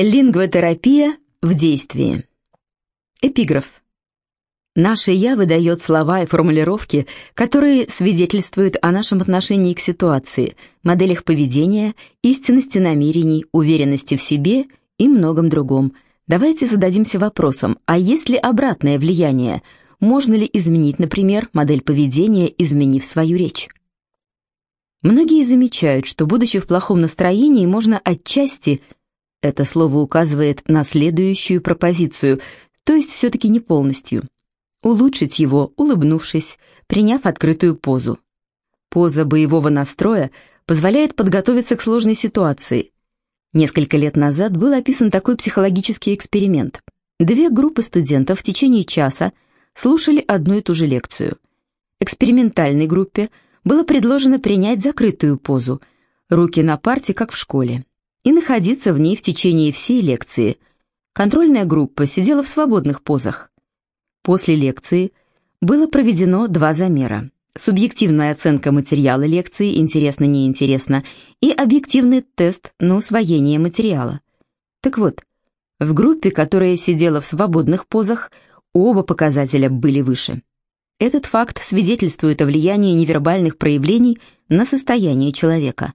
Лингвотерапия в действии. Эпиграф. Наше «я» выдает слова и формулировки, которые свидетельствуют о нашем отношении к ситуации, моделях поведения, истинности намерений, уверенности в себе и многом другом. Давайте зададимся вопросом, а есть ли обратное влияние? Можно ли изменить, например, модель поведения, изменив свою речь? Многие замечают, что, будучи в плохом настроении, можно отчасти – это слово указывает на следующую пропозицию, то есть все-таки не полностью. Улучшить его, улыбнувшись, приняв открытую позу. Поза боевого настроя позволяет подготовиться к сложной ситуации. Несколько лет назад был описан такой психологический эксперимент. Две группы студентов в течение часа слушали одну и ту же лекцию. Экспериментальной группе было предложено принять закрытую позу, руки на парте, как в школе и находиться в ней в течение всей лекции. Контрольная группа сидела в свободных позах. После лекции было проведено два замера. Субъективная оценка материала лекции «интересно-неинтересно» и объективный тест на усвоение материала. Так вот, в группе, которая сидела в свободных позах, оба показателя были выше. Этот факт свидетельствует о влиянии невербальных проявлений на состояние человека.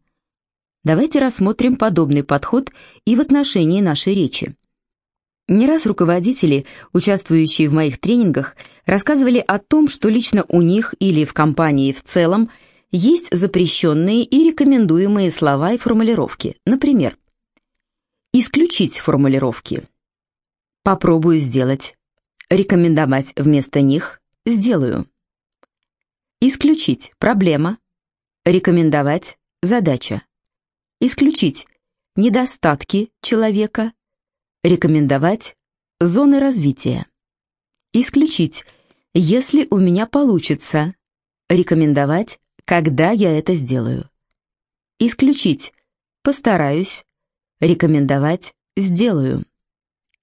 Давайте рассмотрим подобный подход и в отношении нашей речи. Не раз руководители, участвующие в моих тренингах, рассказывали о том, что лично у них или в компании в целом есть запрещенные и рекомендуемые слова и формулировки. Например, исключить формулировки. Попробую сделать. Рекомендовать вместо них сделаю. Исключить проблема. Рекомендовать задача исключить недостатки человека, рекомендовать зоны развития, исключить, если у меня получится, рекомендовать, когда я это сделаю, исключить, постараюсь, рекомендовать, сделаю,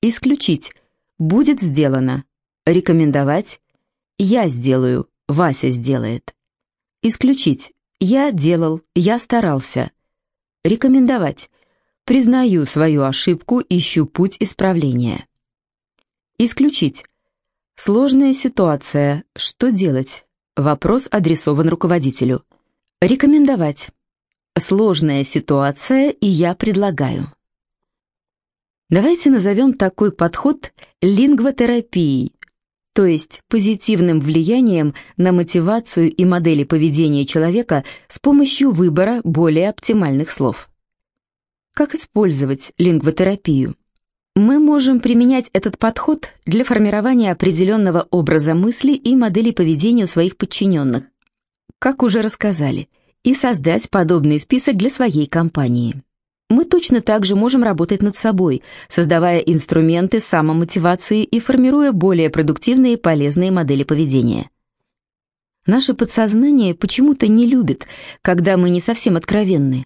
исключить, будет сделано, рекомендовать, я сделаю, Вася сделает, исключить, я делал, я старался, Рекомендовать. Признаю свою ошибку, ищу путь исправления. Исключить. Сложная ситуация. Что делать? Вопрос адресован руководителю. Рекомендовать. Сложная ситуация, и я предлагаю. Давайте назовем такой подход лингвотерапией, то есть позитивным влиянием на мотивацию и модели поведения человека с помощью выбора более оптимальных слов. Как использовать лингвотерапию? Мы можем применять этот подход для формирования определенного образа мысли и модели поведения у своих подчиненных, как уже рассказали, и создать подобный список для своей компании. Мы точно так же можем работать над собой, создавая инструменты самомотивации и формируя более продуктивные и полезные модели поведения. Наше подсознание почему-то не любит, когда мы не совсем откровенны.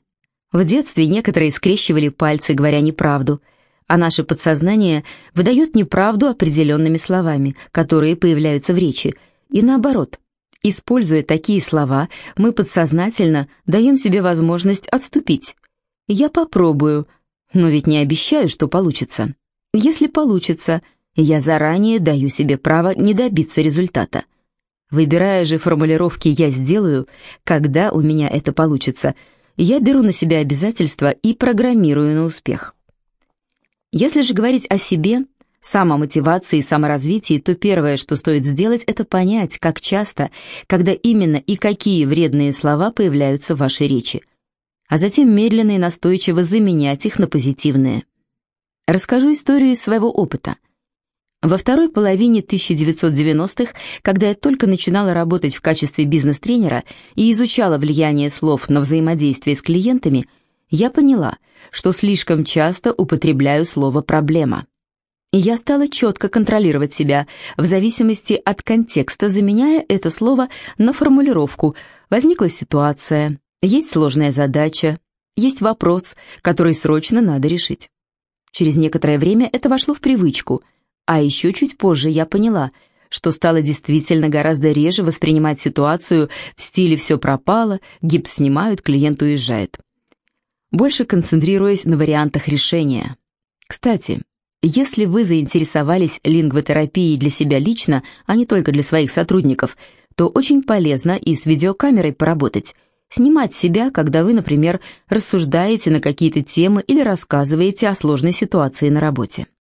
В детстве некоторые скрещивали пальцы, говоря неправду, а наше подсознание выдает неправду определенными словами, которые появляются в речи, и наоборот. Используя такие слова, мы подсознательно даем себе возможность отступить, я попробую, но ведь не обещаю, что получится. Если получится, я заранее даю себе право не добиться результата. Выбирая же формулировки «я сделаю», когда у меня это получится, я беру на себя обязательства и программирую на успех. Если же говорить о себе, самомотивации и саморазвитии, то первое, что стоит сделать, это понять, как часто, когда именно и какие вредные слова появляются в вашей речи – а затем медленно и настойчиво заменять их на позитивные. Расскажу историю из своего опыта. Во второй половине 1990-х, когда я только начинала работать в качестве бизнес-тренера и изучала влияние слов на взаимодействие с клиентами, я поняла, что слишком часто употребляю слово «проблема». И я стала четко контролировать себя, в зависимости от контекста, заменяя это слово на формулировку «возникла ситуация», есть сложная задача, есть вопрос, который срочно надо решить. Через некоторое время это вошло в привычку, а еще чуть позже я поняла, что стало действительно гораздо реже воспринимать ситуацию в стиле «все пропало», гипс снимают, клиент уезжает. Больше концентрируясь на вариантах решения. Кстати, если вы заинтересовались лингвотерапией для себя лично, а не только для своих сотрудников, то очень полезно и с видеокамерой поработать. Снимать себя, когда вы, например, рассуждаете на какие-то темы или рассказываете о сложной ситуации на работе.